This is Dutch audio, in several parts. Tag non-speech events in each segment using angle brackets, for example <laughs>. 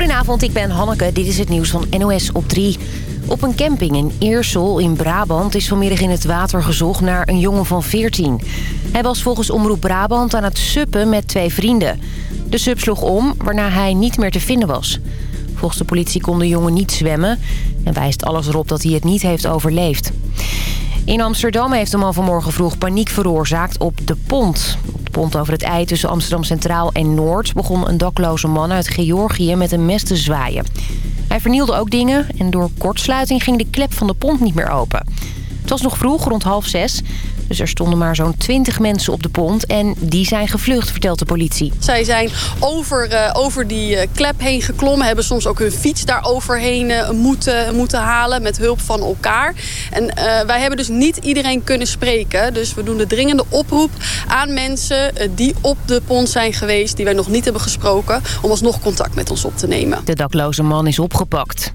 Goedenavond, ik ben Hanneke. Dit is het nieuws van NOS op 3. Op een camping in Eersel in Brabant is vanmiddag in het water gezocht naar een jongen van 14. Hij was volgens Omroep Brabant aan het suppen met twee vrienden. De sub sloeg om, waarna hij niet meer te vinden was. Volgens de politie kon de jongen niet zwemmen... en wijst alles erop dat hij het niet heeft overleefd. In Amsterdam heeft de man vanmorgen vroeg paniek veroorzaakt op de pont. Op de pont over het ei tussen Amsterdam Centraal en Noord... begon een dakloze man uit Georgië met een mes te zwaaien. Hij vernielde ook dingen en door kortsluiting ging de klep van de pont niet meer open. Het was nog vroeg, rond half zes. Dus er stonden maar zo'n 20 mensen op de pont en die zijn gevlucht, vertelt de politie. Zij zijn over, uh, over die uh, klep heen geklommen, hebben soms ook hun fiets daar overheen uh, moeten, moeten halen met hulp van elkaar. En wij hebben dus niet iedereen kunnen spreken. Dus we doen de dringende oproep aan mensen die op de pont zijn geweest, die wij nog niet hebben gesproken, om alsnog contact met ons op te nemen. De dakloze man is opgepakt.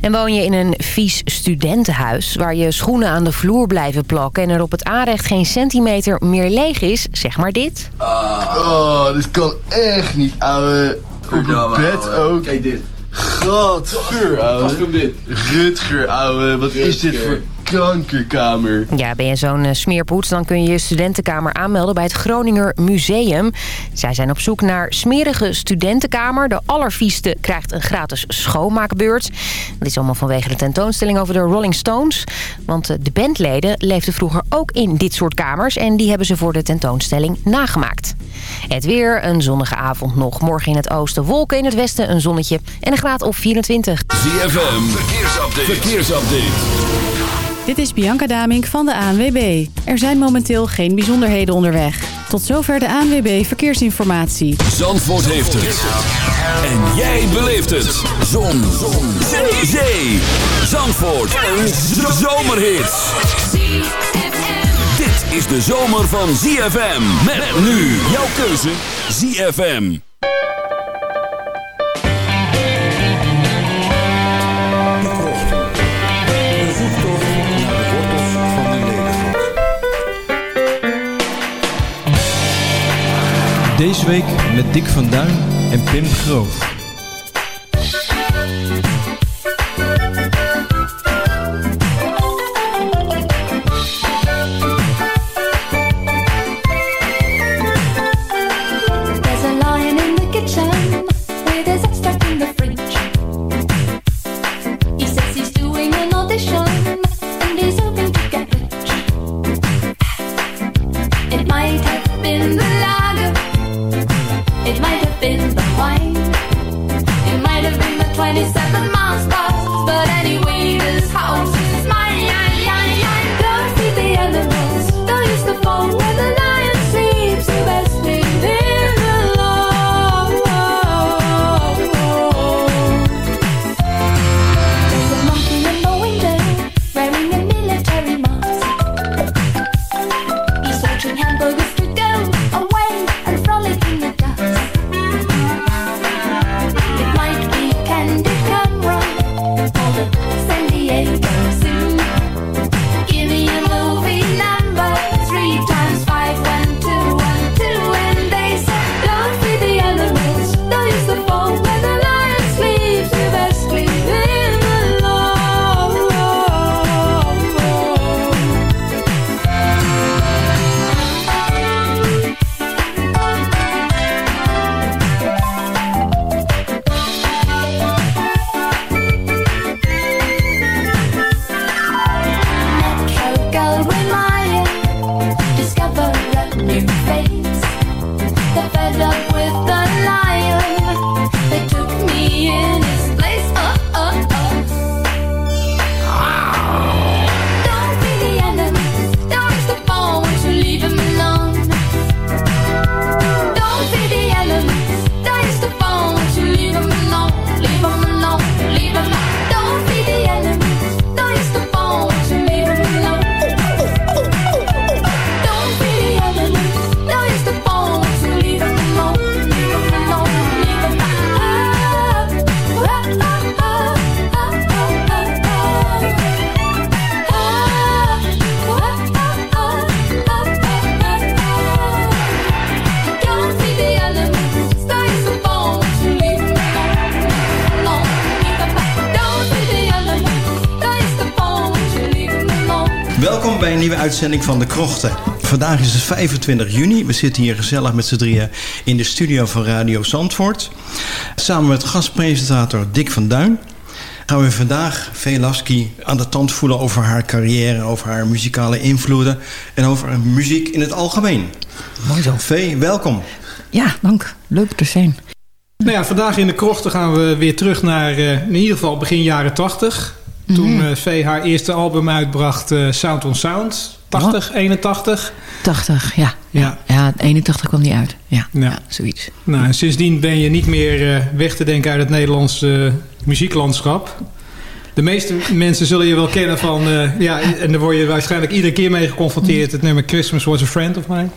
En woon je in een vies studentenhuis... waar je schoenen aan de vloer blijven plakken... en er op het aanrecht geen centimeter meer leeg is, zeg maar dit. Ah, oh, dit kan echt niet, ouwe. Op het bed ook. Kijk dit. Gadver, ouwe. dit. Rutger, ouwe. Wat is dit voor kankerkamer. Ja, ben je zo'n uh, smeerpoets, dan kun je je studentenkamer aanmelden bij het Groninger Museum. Zij zijn op zoek naar smerige studentenkamer. De allervieste krijgt een gratis schoonmaakbeurt. Dat is allemaal vanwege de tentoonstelling over de Rolling Stones. Want uh, de bandleden leefden vroeger ook in dit soort kamers... en die hebben ze voor de tentoonstelling nagemaakt. Het weer, een zonnige avond nog. Morgen in het oosten wolken, in het westen een zonnetje en een graad of 24. ZFM, verkeersupdate. verkeersupdate. Dit is Bianca Damink van de ANWB. Er zijn momenteel geen bijzonderheden onderweg. Tot zover de ANWB Verkeersinformatie. Zandvoort heeft het. En jij beleeft het. Zon. Zon. Zee. Zee. Zandvoort. Een zomerhit. Dit is de zomer van ZFM. Met nu jouw keuze ZFM. Deze week met Dick van Duin en Pim Groof. Uitzending van De Krochten. Vandaag is het 25 juni. We zitten hier gezellig met z'n drieën in de studio van Radio Zandvoort. Samen met gastpresentator Dick van Duin gaan we vandaag Velaski aan de tand voelen over haar carrière, over haar muzikale invloeden en over muziek in het algemeen. Mooi zo. Vee, welkom. Ja, dank. Leuk te zijn. Nou ja, vandaag in de krochten gaan we weer terug naar uh, in ieder geval begin jaren 80. Toen uh, Vee haar eerste album uitbracht, uh, Sound on Sound. 80, oh. 81. 80, ja. Ja, ja 81 kwam die uit. Ja, ja. ja zoiets. Nou, en sindsdien ben je niet meer weg te denken uit het Nederlandse muzieklandschap. De meeste mensen zullen je wel kennen van... ja, en daar word je waarschijnlijk iedere keer mee geconfronteerd. Het nummer Christmas Was a Friend of Mine.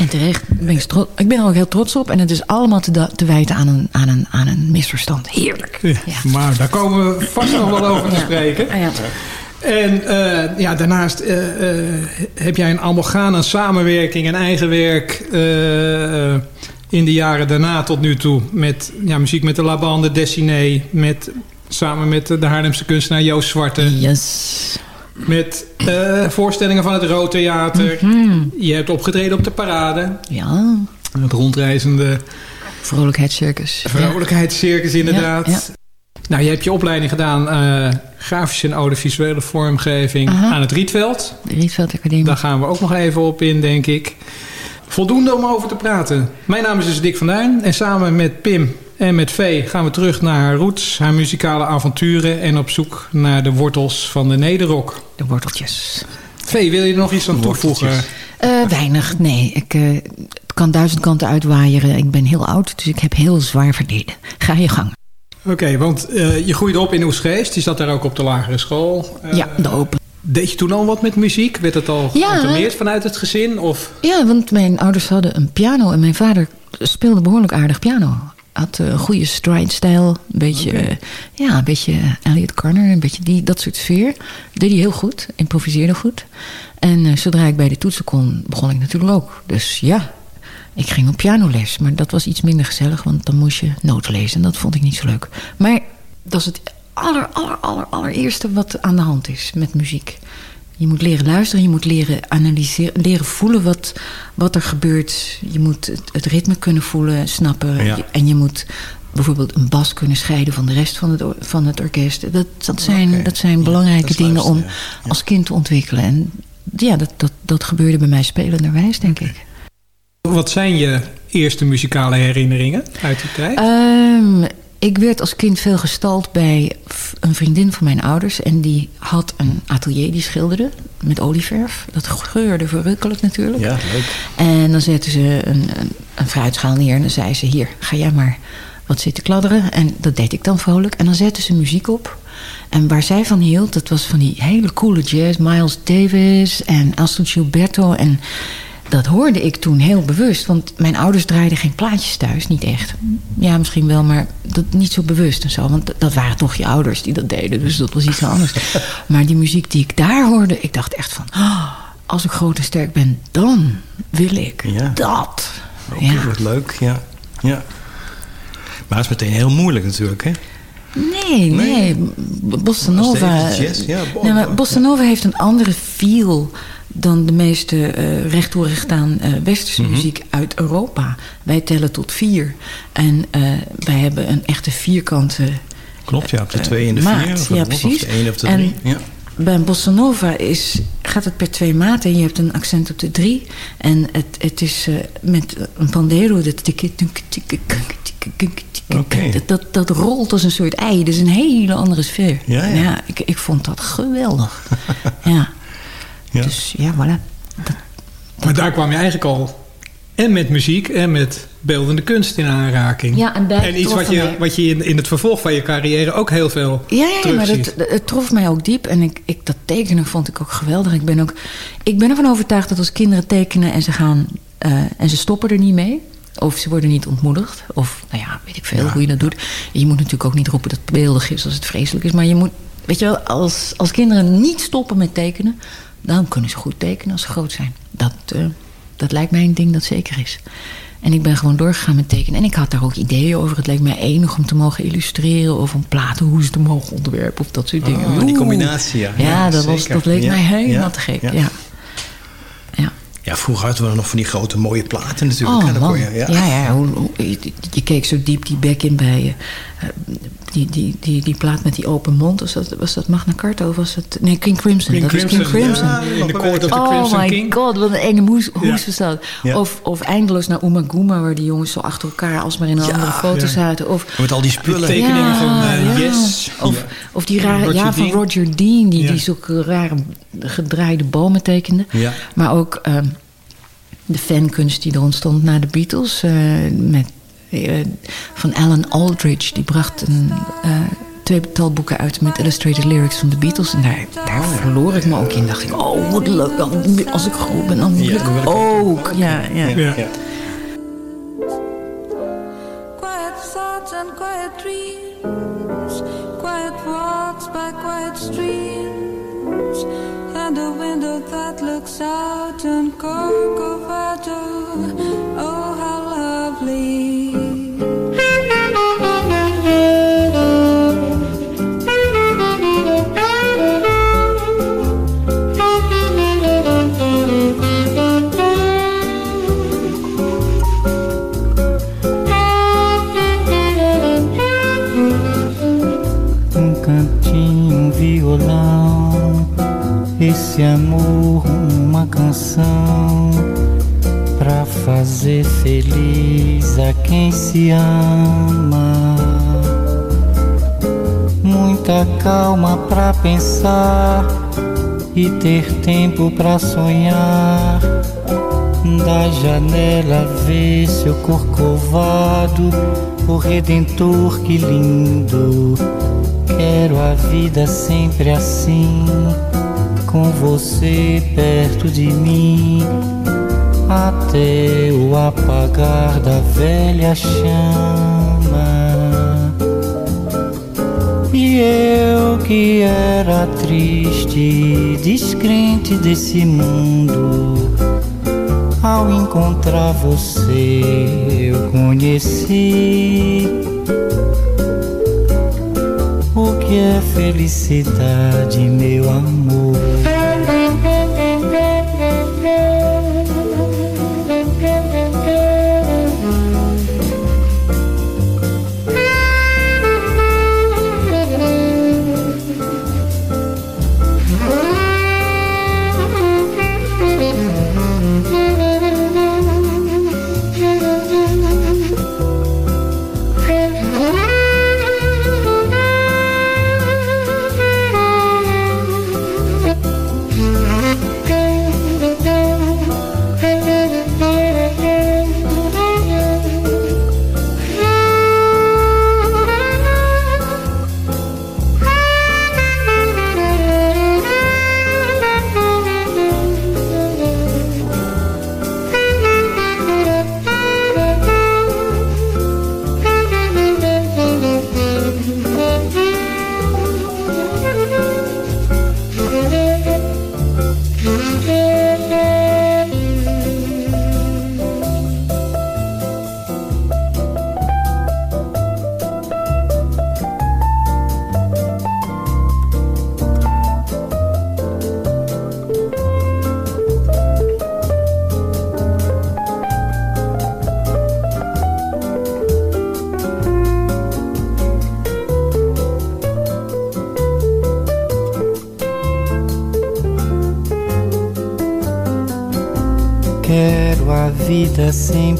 En terecht, ben ik, trots, ik ben er ook heel trots op. En het is allemaal te, te wijten aan een, aan, een, aan een misverstand. Heerlijk. Ja, ja. Maar daar komen we vast nog wel over te spreken. Ah, ja. En uh, ja, daarnaast uh, uh, heb jij een amalgaan aan samenwerking en eigen werk in de jaren daarna tot nu toe. Met ja, muziek met de La Bande Dessiné, met, samen met de Haarlemse kunstenaar Joost Zwarte. Yes. Met voorstellingen van het Rood Theater. Mm -hmm. Je hebt opgetreden op de parade. Ja. Het rondreizende... Vrolijkheidscircus. Vrolijkheidscircus, inderdaad. Ja, ja. Nou, je hebt je opleiding gedaan... Uh, grafische en audiovisuele vormgeving Aha. aan het Rietveld. De Rietveld Academie. Daar gaan we ook nog even op in, denk ik. Voldoende om over te praten. Mijn naam is dus Dick van Duin. En samen met Pim en met Vee gaan we terug naar haar roots, haar muzikale avonturen... en op zoek naar de wortels van de nederrock. De worteltjes. Vee, wil je er nog iets aan toevoegen? Uh, weinig, nee. Ik, uh, het kan duizend kanten uitwaaieren. Ik ben heel oud, dus ik heb heel zwaar verleden. Ga je gang. Oké, okay, want uh, je groeide op in Oesgeest. Je zat daar ook op de lagere school. ja, de open. Deed je toen al wat met muziek? Werd het al geïnformeerd ja. vanuit het gezin? Of? Ja, want mijn ouders hadden een piano en mijn vader speelde behoorlijk aardig piano had een goede stride-stijl. Een beetje, okay. ja, een beetje Elliot Carner, een beetje die, dat soort sfeer. Deed hij heel goed, improviseerde goed. En uh, zodra ik bij de toetsen kon, begon ik natuurlijk ook. Dus ja, ik ging op pianoles. Maar dat was iets minder gezellig, want dan moest je noten lezen. En dat vond ik niet zo leuk. Maar dat is het aller, aller, aller, allereerste wat aan de hand is met muziek. Je moet leren luisteren, je moet leren analyseren, leren voelen wat, wat er gebeurt. Je moet het, het ritme kunnen voelen, snappen. Ja. En je moet bijvoorbeeld een bas kunnen scheiden van de rest van het, van het orkest. Dat, dat zijn, okay. dat zijn belangrijke dat dingen om ja. als kind te ontwikkelen. En ja, dat, dat, dat gebeurde bij mij spelenderwijs, denk ik. Wat zijn je eerste muzikale herinneringen uit die tijd? Um, ik werd als kind veel gestald bij een vriendin van mijn ouders. En die had een atelier die schilderde met olieverf. Dat geurde verrukkelijk natuurlijk. Ja, leuk. En dan zette ze een, een, een fruitschaal neer en dan zei ze... hier, ga jij maar wat zitten kladderen. En dat deed ik dan vrolijk. En dan zette ze muziek op. En waar zij van hield, dat was van die hele coole jazz. Miles Davis en Aston Gilberto en dat hoorde ik toen heel bewust. Want mijn ouders draaiden geen plaatjes thuis, niet echt. Ja, misschien wel, maar dat niet zo bewust en zo. Want dat waren toch je ouders die dat deden. Dus dat was iets anders. <laughs> maar die muziek die ik daar hoorde, ik dacht echt van... Oh, als ik groot en sterk ben, dan wil ik ja. dat. Ja. Wat leuk, ja. ja. Maar het is meteen heel moeilijk natuurlijk, hè? Nee, nee. nee. Bossa Nova... Ja, nee, maar Bossa Nova heeft een andere feel dan de meeste uh, recht toe recht aan uh, westerse mm -hmm. muziek uit Europa. Wij tellen tot vier. En uh, wij hebben een echte vierkante Klopt, ja, op de twee en de maat. vier. Of ja, of precies. de één of de en. Ja. Bij een bossa nova is, gaat het per twee maten. En je hebt een accent op de drie. En het, het is met een pandero... Dat, okay. dat, dat, dat rolt als een soort ei. Dat is een hele andere sfeer. Ja, ja. ja ik, ik vond dat geweldig. ja. Ja. Dus ja, voilà. Dat, maar daar kwam je eigenlijk al en met muziek en met beeldende kunst in aanraking. Ja, en, en iets wat je, wat je in, in het vervolg van je carrière ook heel veel Ja, ja maar het, het trof mij ook diep. En ik, ik, dat tekenen vond ik ook geweldig. Ik ben, ook, ik ben ervan overtuigd dat als kinderen tekenen en ze, gaan, uh, en ze stoppen er niet mee... Of ze worden niet ontmoedigd. Of, nou ja, weet ik veel ja. hoe je dat doet. Je moet natuurlijk ook niet roepen dat het beeldig is als het vreselijk is. Maar je moet, weet je wel, als, als kinderen niet stoppen met tekenen dan kunnen ze goed tekenen als ze groot zijn. Dat, uh, dat lijkt mij een ding dat zeker is. En ik ben gewoon doorgegaan met tekenen. En ik had daar ook ideeën over. Het leek mij enig om te mogen illustreren. Of om platen hoe ze te mogen ontwerpen. Of dat soort dingen. Oh, die combinatie, ja. Ja, Ja, dat, was, dat leek Ja, mij helemaal ja, te gek. ja. Ja. Vroeger hadden we nog van die grote mooie platen natuurlijk. Oh, hè, dan kon man. je, ja. ja. Ja, hoe, hoe- je, je keek zo diep die bek in bij eh, die, die, die, die plaat met die open mond. Was dat, was dat Magna Carta of was dat... Nee, King Crimson. King dat is King Crimson, ja, in de Court of the oh Crimson my King. god, wat een enge moes, hoes Ja. was dat. Ja. Of, of eindeloos naar Umaguma, waar die jongens zo achter elkaar alsmaar in een Ja, andere foto ja. zaten. Of, Met al die spullen. tekeningen van eh, Yes. Of, Ja. Of die rare, Roger ja, van Dean. Roger Dean, die, Ja. die zulke rare gedraaide bomen tekende. Ja. Maar ook ehm, de fankunst die er ontstond na de Beatles. eh, met, eh, van Alan Aldridge. Die bracht een eh, tweetal boeken uit met illustrated lyrics van de Beatles. En daar, daar verloor ik me ook in. Dacht ik, oh wat leuk. Dan- Als ik groot ben, dan wil Ja, ik ook. Ja, ja. Ja. Ja. Quiet thoughts and quiet dreams, by quiet streams, and a window that looks out on Corcovado. E ter tempo pra sonhar. Da janela ver seu corcovado, o redentor que lindo. Quero a vida sempre assim, com você perto de mim, até o apagar da velha chama. E eu que era triste, descrente desse mundo, ao encontrar você eu conheci o que é felicidade, meu amor.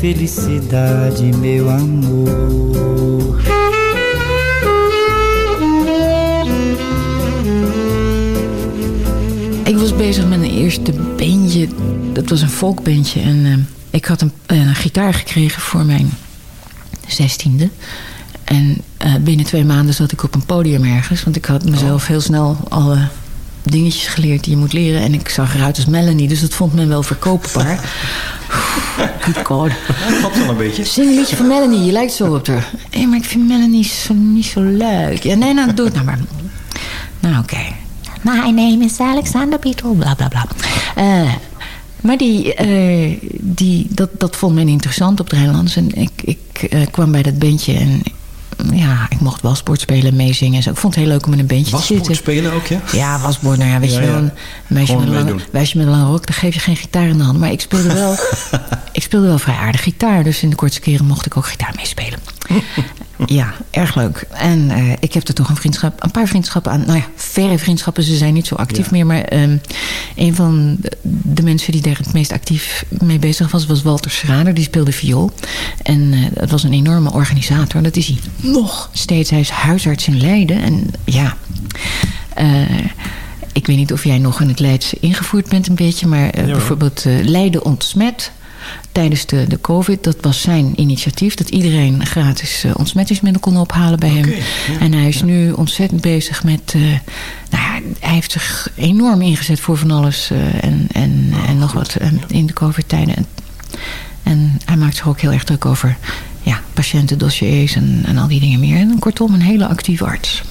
felicidade, meu amor. Ik was bezig met een eerste bandje. Dat was een folkbandje. En eh, ik had een, een gitaar gekregen voor mijn zestiende. En eh, binnen twee maanden zat ik op een podium ergens. Want ik had mezelf heel snel alle dingetjes geleerd die je moet leren. En ik zag eruit als Melanie, dus dat vond men wel verkoopbaar. <laughs> Good god. Klopt wel een beetje. Zing een liedje van Melanie, je lijkt zo op haar. Hé, maar ik vind Melanie zo, niet zo leuk. Ja, nee, nou, doe het nou maar. Nou, oké. My name is Alexander Beetle, bla bla bla. Eh, maar die, eh, die, dat, dat vond men interessant op het Rijnlands. En ik, ik eh, kwam bij dat bandje en ja, ik mocht wasbord spelen en meezingen. Ik vond het heel leuk om in een bandje te Wasbord zitten. spelen ook, ja? Ja, wasbord. Nou ja, weet Ja, je wel, een meisje met, meisje met een lange rok, dan geef je geen gitaar in de hand. Maar ik speelde wel, <laughs> ik speelde wel vrij aardig gitaar. Dus in de kortste keren mocht ik ook gitaar meespelen. <laughs> ja, erg leuk. En eh, ik heb er toch een vriendschap, een paar vriendschappen aan. Nou ja, verre vriendschappen, ze zijn niet zo actief meer. Maar ehm, een van de, mensen die daar het meest actief mee bezig was, was Walter Schrader. Die speelde viool. En eh, dat was een enorme organisator. Dat is hij nog steeds. Hij is huisarts in Leiden. En ja, eh, ik weet niet of jij nog in het Leidse ingevoerd bent een beetje. Maar bijvoorbeeld Leiden ontsmet tijdens de, de covid. Dat was zijn initiatief. Dat iedereen gratis eh, ontsmettingsmiddel kon ophalen bij hem. En hij is nu ontzettend bezig met... eh, nou ja, hij heeft zich enorm ingezet voor van alles. eh, en, en, en nog wat in de covid-tijden. En, en hij maakt zich ook heel erg druk over ja, patiëntendossiers en, en al die dingen meer. En kortom, een hele actieve arts.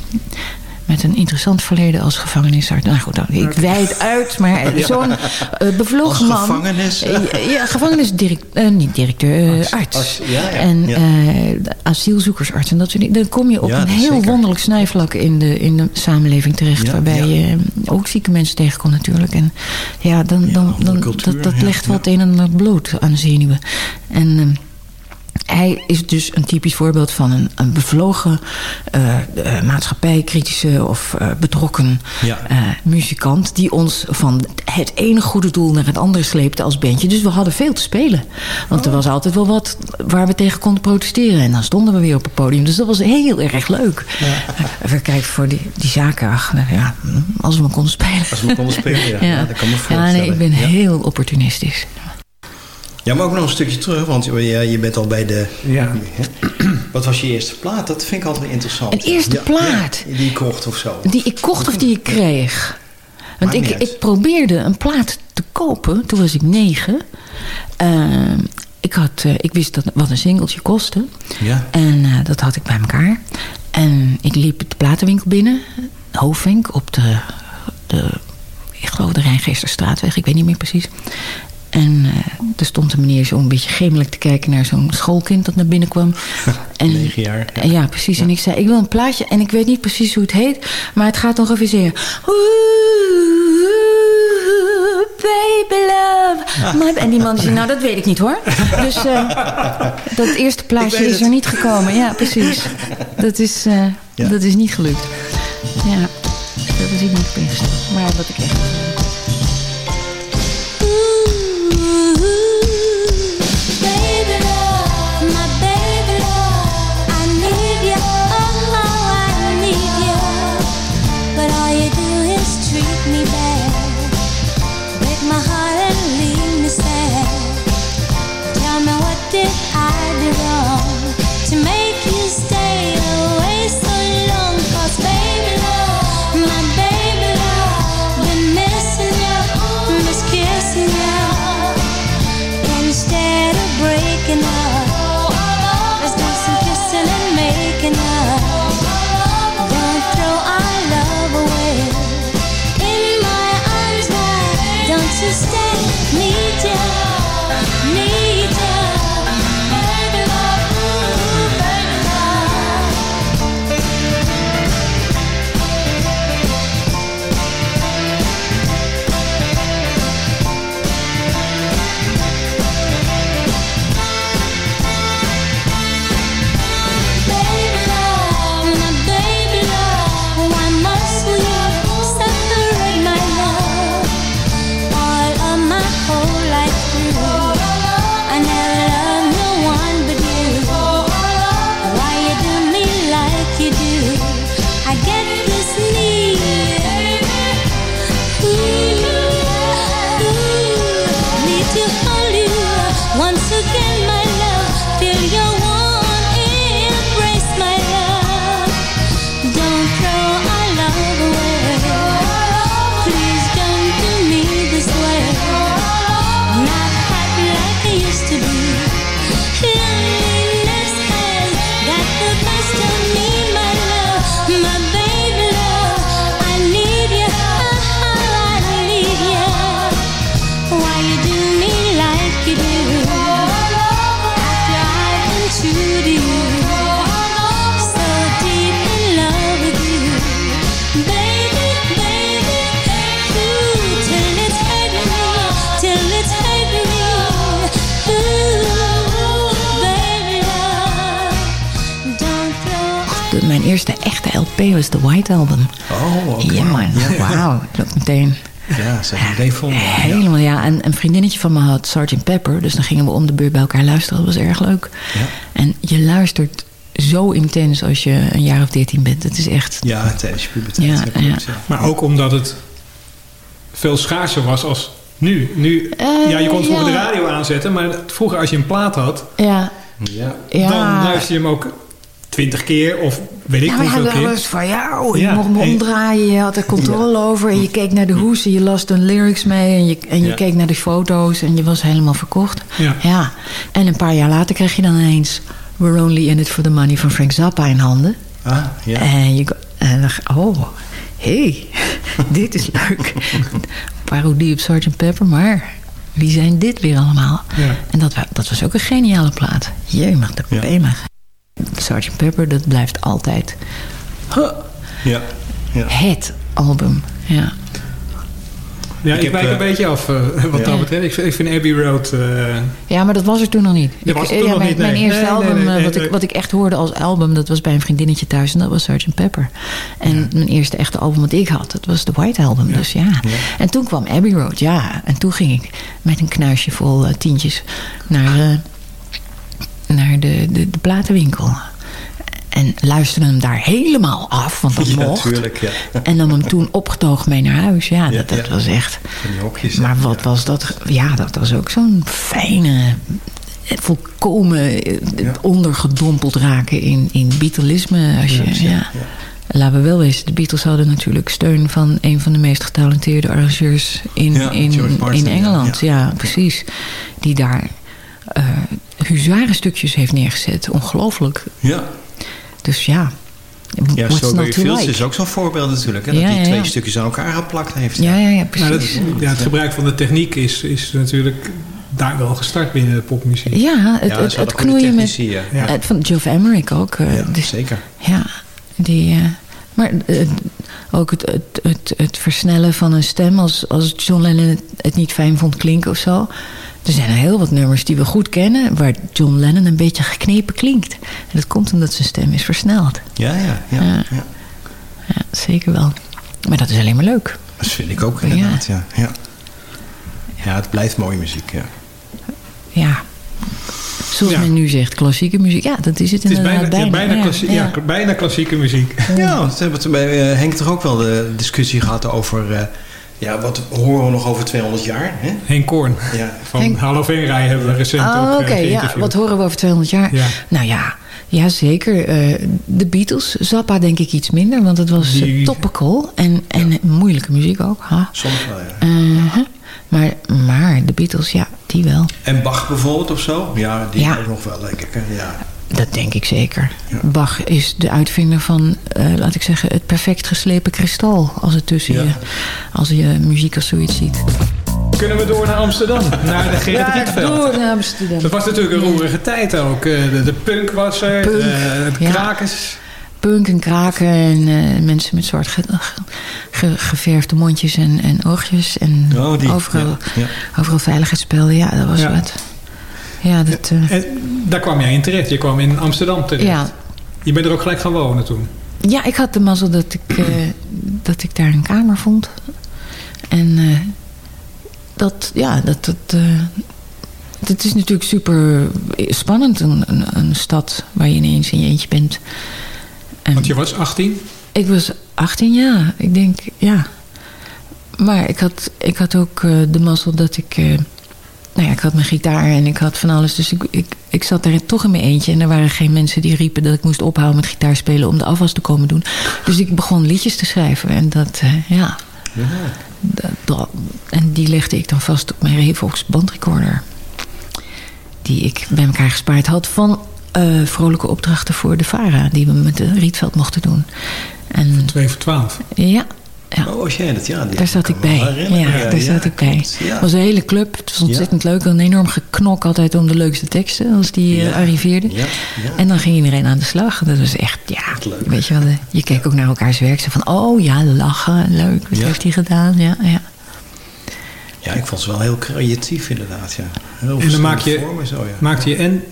Met een interessant verleden als gevangenisarts. Nou goed, nou, ik wijd uit, maar <laughs> Ja. zo'n eh, bevlogen man. gevangenis- Eh, ja, gevangenisdirecteur, niet directeur, eh, arts. arts, ja, ja. En eh, asielzoekersarts en dat soort dingen. Dan kom je op een heel zeker. wonderlijk snijvlak in de, in de samenleving terecht. Waarbij je eh, ook zieke mensen tegenkomt natuurlijk. En ja, dan, dan, dan, cultuur, dat, dat legt wat een en ander bloot aan de zenuwen. En... hij is dus een typisch voorbeeld van een, een bevlogen eh, eh, maatschappijkritische of eh, betrokken Ja. muzikant. Die ons van het ene goede doel naar het andere sleepte als bandje. Dus we hadden veel te spelen. Want er was altijd wel wat waar we tegen konden protesteren. En dan stonden we weer op het podium. Dus dat was heel erg leuk. Even kijken voor die, die zaken. Ach, nou ja, als we maar konden spelen. Als we maar konden spelen, ja. <laughs> Ja, dat kan me Ja, nee, ik ben voorstellen. Ja. heel opportunistisch. Ja, maar ook nog een stukje terug, want je, je bent al bij de... Ja. Wat was je eerste plaat? Dat vind ik altijd interessant. Een eerste Ja, plaat? ja, die je kocht of zo. Die ik kocht of die ik kreeg? Want ik, uit. ik probeerde een plaat te kopen. Toen was ik negen. Ehm, ik, had, eh, ik wist dat, wat een singeltje kostte. Ja. En eh, dat had ik bij elkaar. En ik liep de platenwinkel binnen. Hoofdwink op de, de ik geloof de Rijngeesterstraatweg. Ik weet niet meer precies. En eh, er stond een meneer zo een beetje gemelijk te kijken naar zo'n schoolkind dat naar binnen kwam. <laughs> En, Negen jaar. Ja, ja precies. En ik zei, ik wil een plaatje. En ik weet niet precies hoe het heet. Maar het gaat ongeveer zeggen... Oeh, baby love. my- En die man zei, nou dat weet ik niet hoor. <laughs> Dus eh, dat eerste plaatje is er niet gekomen. Ja, precies. Dat is, eh, Ja. dat is niet gelukt. Ja, dat ik niet op ingesteld. Maar wat ik echt... eerste echte LP was de White Album. Oh, oké. Ja man, Ja. wauw. Dat meteen Ja, ze hebben meteen vol. helemaal, ja. En een vriendinnetje van me had Sgt. Pepper. Dus dan gingen we om de beurt bij elkaar luisteren. Dat was erg leuk. Ja. En je luistert zo intens als je een jaar of dertien bent. Het is echt... Ja, tijdens je puberteit. Ja, ja. Maar ook omdat het veel schaarser was als nu. nu Eh, ja, je kon vroeger ja. de radio aanzetten, maar vroeger als je een plaat had, Ja, Ja. ja. dan luister je hem ook twintig keer of weet ik maar hoeveel keer. was van jou. Je Ja. mocht hem En- omdraaien, je had er controle over. En je keek naar de hoes en je las de lyrics mee. En je, en je Ja. keek naar de foto's en je was helemaal verkocht. Ja. En een paar jaar later kreeg je dan ineens... We're Only In It For The Money van Frank Zappa in handen. Ah, ja. En je en dan, ga- oh, hey, <laughs> dit is leuk. Parodie op Sgt. Pepper, maar wie zijn dit weer allemaal? Ja. En dat, dat was ook een geniale plaat. Jemig, de Ja. Sgt. Pepper, dat blijft altijd Ja. ja. het album. Ja. Ja, Ik ik, wijk eh, een beetje af eh, <laughs> wat ja. dat betreft. Ik vind, ik vind Abbey Road... eh, ja, maar dat was er toen nog niet. Dat was er toen ja, nog mijn, niet, nee. mijn eerste Nee, nee, album, nee, wat, nee. ik, wat ik echt hoorde als album, dat was bij een vriendinnetje thuis. En dat was Sgt. Pepper. En mijn eerste echte album wat ik had, dat was de White Album. Dus ja. En toen kwam Abbey Road, ja. En toen ging ik met een knuisje vol tientjes naar, eh, naar de, de, de platenwinkel. En luisterde hem daar helemaal af, want dat <laughs> Ja, mocht. tuurlijk, ja. En nam hem toen opgetogen mee naar huis. Ja, Ja, dat, was echt... Van die hokjes. Maar wat was dat? Ja, dat was ook zo'n fijne, volkomen eh, ondergedompeld raken in, in Beatleisme. Als je, ja. Laten we wel wezen, de Beatles hadden natuurlijk steun van een van de meest getalenteerde arrangeurs in, in, in Engeland. ja, Ja, precies. Die daar eh huzarenstukjes heeft neergezet. Ongelooflijk. Ja. Dus ja, Ja, Strawberry Fields like? is ook zo'n voorbeeld natuurlijk. Hè, dat Ja, ja, twee ja. stukjes aan elkaar geplakt heeft. Ja, ja, ja, nou, dat, precies. ja, het gebruik van de techniek is, is natuurlijk daar wel gestart binnen de popmuziek. Ja, het, het, knoeien met... Het van Geoff Emerick ook. eh, Ja, zeker. Ja, die... eh, maar eh, ook het, het, het, het versnellen van een stem... Als, als John Lennon het, het niet fijn vond klinken of zo... Er zijn heel wat nummers die we goed kennen... waar John Lennon een beetje geknepen klinkt. En dat komt omdat zijn stem is versneld. Ja, ja, ja. Ja. ja. Ja, zeker wel. Maar dat is alleen maar leuk. Dat vind ik ook inderdaad, ja. Ja, ja het blijft mooie muziek, ja. Ja. Zoals Ja. men nu zegt, klassieke muziek. Ja, dat is het Het is inderdaad bijna, ja, bijna, Ja, klassie- ja, bijna klassieke muziek. Ja, we hebben bij eh, Henk toch ook wel de discussie gehad over... eh, ja, wat horen we nog over 200 jaar? Hè? Henk Koorn Ja. van Henk- Hallo Veenrij hebben we recent Oh, ook oké. eh, ja, wat horen we over 200 jaar? Ja. Nou ja, ja zeker. Eh, de Beatles. Zappa denk ik iets minder, want het was eh, Die- topical. En, en moeilijke muziek ook. Ha. Soms wel, ja. Maar, maar de Beatles, ja, die wel. En Bach bijvoorbeeld of zo? Ja, die Ja. ook nog wel, denk ik. hè. Ja. Dat denk ik zeker. Ja. Bach is de uitvinder van, eh, laat ik zeggen, het perfect geslepen kristal. Als het tussen Ja. je, als je muziek als zoiets ziet. Kunnen we door naar Amsterdam, naar de Gerrit Rietveld. door naar Amsterdam. Dat was natuurlijk een roerige tijd ook. Eh, De, de punk was er, Punk, de, de ja. krakers. punk en kraken en eh, mensen met ge- ge- geverfde mondjes en, en oogjes. En Oh, die. overal, Ja, ja. overal veiligheidsspelden. Ja, dat was Ja. wat. Ja, dat, En daar kwam jij in terecht. Je kwam in Amsterdam terecht. ja. Je bent er ook gelijk gaan wonen toen. ja, ik had de mazzel dat ik, eh, dat ik daar een kamer vond. En eh, dat, ja, dat... dat eh, het is natuurlijk super spannend, een, een, een stad waar je ineens in je eentje bent. En- Want je was 18. Ik was 18 jaar. Ik denk, ja. Maar ik had, ik had ook de mazzel dat ik... nou ja, ik had mijn gitaar en ik had van alles. Dus ik, ik, ik zat er toch in mijn eentje. En er waren geen mensen die riepen dat ik moest ophouden met gitaarspelen... om de afwas te komen doen. Dus ik begon liedjes te schrijven. En dat, eh, ja... Dat, dat- en die legde ik dan vast op mijn Revox bandrecorder. Die ik bij elkaar gespaard had van eh, vrolijke opdrachten voor de VARA. Die we met de Rietveld mochten doen. En 2 voor 12. ja, ja. Oh, was jij dat? Ja, Daar zat ik bij. Ja, daar zat ik bij. Het was een hele club. Het was ontzettend leuk. Een enorm geknok altijd om de leukste teksten als die eh, arriveerden. En dan ging iedereen aan de slag. Dat was echt, ja, weet je wel. Je keek ook naar elkaars werk. Zo van, oh ja, lachen, leuk. Wat heeft hij gedaan? Ja, ja. Ja, ik vond ze wel heel creatief inderdaad, ja. Heel En dan maak je, vormen zo, ja. maakte je en...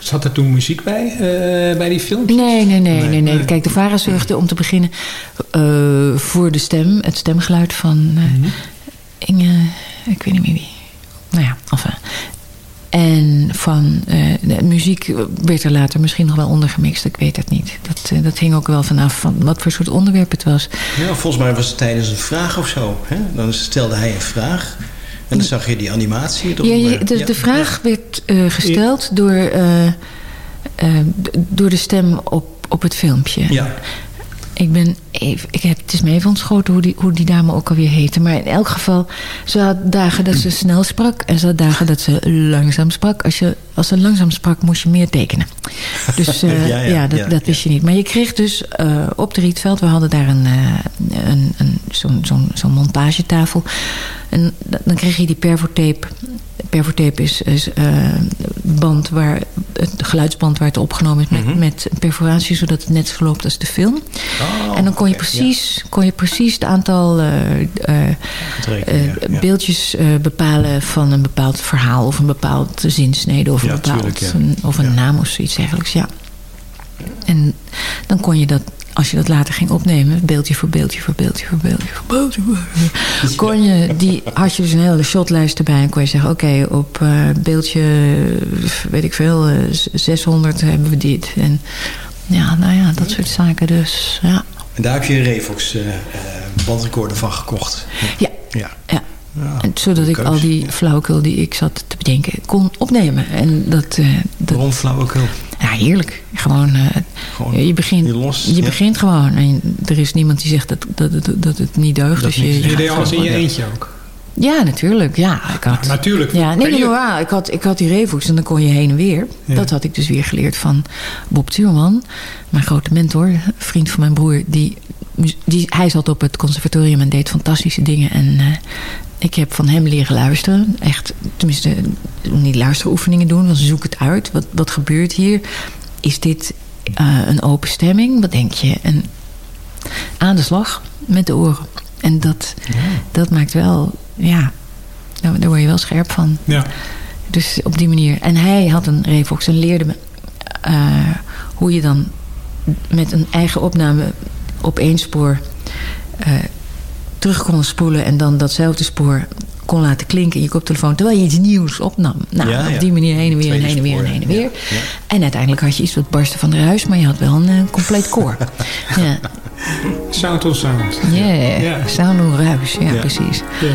Zat er toen muziek bij, eh, bij die film? Nee, nee, nee, nee, nee. Kijk, de VARA zorgde om te beginnen eh, voor de stem, het stemgeluid van eh, Mhm. Inge, ik weet niet meer wie. Nou ja, enfin. En van eh, de muziek werd er later misschien nog wel ondergemixt, ik weet het niet. Dat, dat hing ook wel vanaf van wat voor soort onderwerp het was. Ja, volgens mij was het tijdens een vraag of zo. Hè? Dan stelde hij een vraag. En dan zag je die animatie Ja, eronder. je- de, Ja. de vraag werd eh, gesteld door, eh, eh, door de stem op, op het filmpje. Ja. Ik ben even, ik heb, het is me even ontschoten hoe die, hoe die dame ook alweer heette. Maar in elk geval, ze had dagen dat ze <clears throat> snel sprak. En ze had dagen dat ze langzaam sprak. Als, je, als ze langzaam sprak, moest je meer tekenen. Dus <laughs> eh, Ja, ja, ja, dat, ja, dat wist je niet. Maar je kreeg dus eh, op de Rietveld... we hadden daar een, eh, een, een, zo'n zo'n zo'n montagetafel. En da- dan kreeg je die perfotape. Perfotape is, is eh, band waar, het geluidsband waar het opgenomen is... met, Mhm. met een perforatie, zodat het net zo loopt als de film. Oh, en dan kon je, precies, kon je precies het aantal eh, eh, ja, beeldjes bepalen van een bepaald verhaal... of een bepaald zinsnede of een bepaald tuurlijk, ja. een- of een naam of zoiets dergelijks. Ja. En dan kon je dat, als je dat later ging opnemen, beeldje voor beeldje voor beeldje voor beeldje voor beeldje, voor beeldje, kon je die had je dus een hele shotlijst erbij en kon je zeggen, oké, op eh, beeldje, weet ik veel, eh, 600 hebben we dit en ja, nou ja, dat soort zaken dus, ja. En daar heb je een Revox eh, eh, bandrecorder van gekocht. Ja. Ja. Ja. Ja, En zodat ik al die flauwekul die ik zat te bedenken kon opnemen. En dat, eh dat Waarom flauwekul? Ja, heerlijk. Gewoon, eh, Gewoon je, begint, je los, je ja. begint gewoon. En er is niemand die zegt dat, dat, dat, dat het niet deugt. Dat dus niet. je, Je je deed alles in je eentje ook. Ja, natuurlijk. Ja, ik had, Natuurlijk. ja, nee, nee, waar. Ik had, ik had die Revox en dan kon je heen en weer. Ja. Dat had ik dus weer geleerd van Bob Tuurman. Mijn grote mentor, vriend van mijn broer. Die, die, hij zat op het conservatorium en deed fantastische dingen. En eh, ik heb van hem leren luisteren. Echt, tenminste, niet luisteroefeningen doen. Want zoek het uit. Wat, wat gebeurt hier? Is dit eh, een open stemming? Wat denk je? En aan de slag met de oren. En dat, dat maakt wel, ja, daar, daar word je wel scherp van. Ja. Dus op die manier. En hij had een Revox en leerde me eh, hoe je dan met een eigen opname op één spoor eh, terug kon spoelen en dan datzelfde spoor kon laten klinken in je koptelefoon terwijl je iets nieuws opnam. Nou, Ja, ja. op die manier heen en weer en heen en weer en heen en weer. Ja. En uiteindelijk had je iets wat barstte van de ruis, maar je had wel een eh, compleet koor. <laughs> ja, Sound on sound. yeah. Ja. sound on ruis. Ja, Ja. precies. Ja.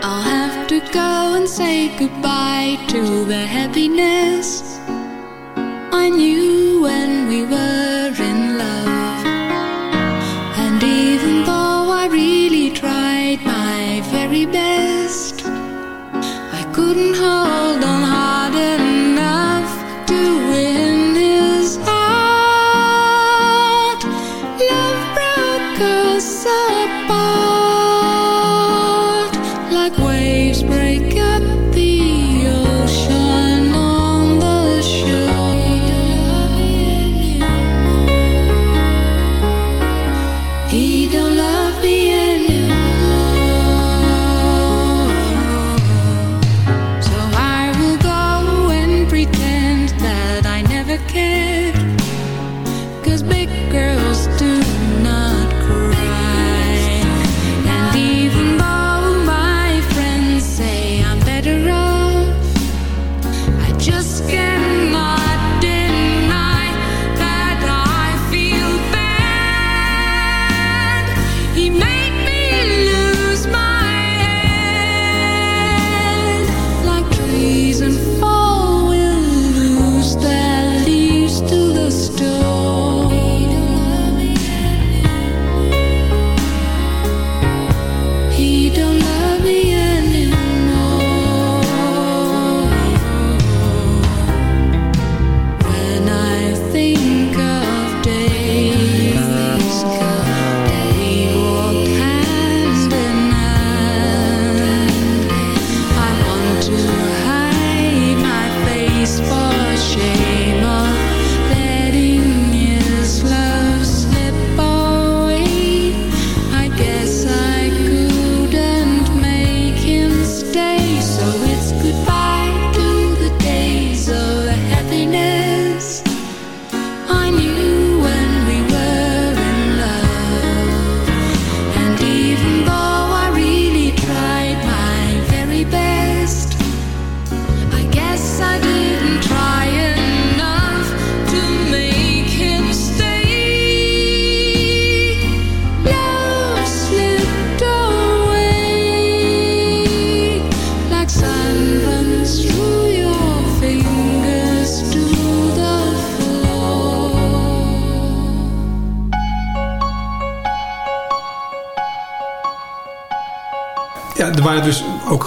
I'll have to go and say goodbye to the happiness I knew when we were couldn't hold on hard enough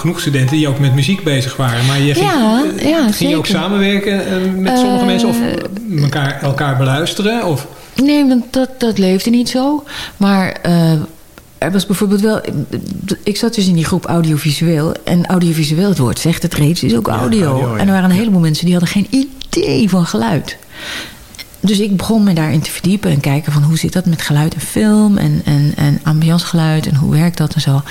genoeg studenten die ook met muziek bezig waren. Maar je ging, Ja, eh, ja, ging je ook samenwerken eh, met sommige Eh, mensen? Of elkaar, elkaar beluisteren? Of... Nee, want dat, dat leefde niet zo. Maar er was bijvoorbeeld wel... Ik zat dus in die groep audiovisueel. En audiovisueel, het woord zegt het reeds, is ook audio. audio, ja. En er waren een heleboel mensen die hadden geen idee van geluid. Dus ik begon me daarin te verdiepen en kijken van hoe zit dat met geluid en film en, en, en ambiancegeluid en hoe werkt dat en zo.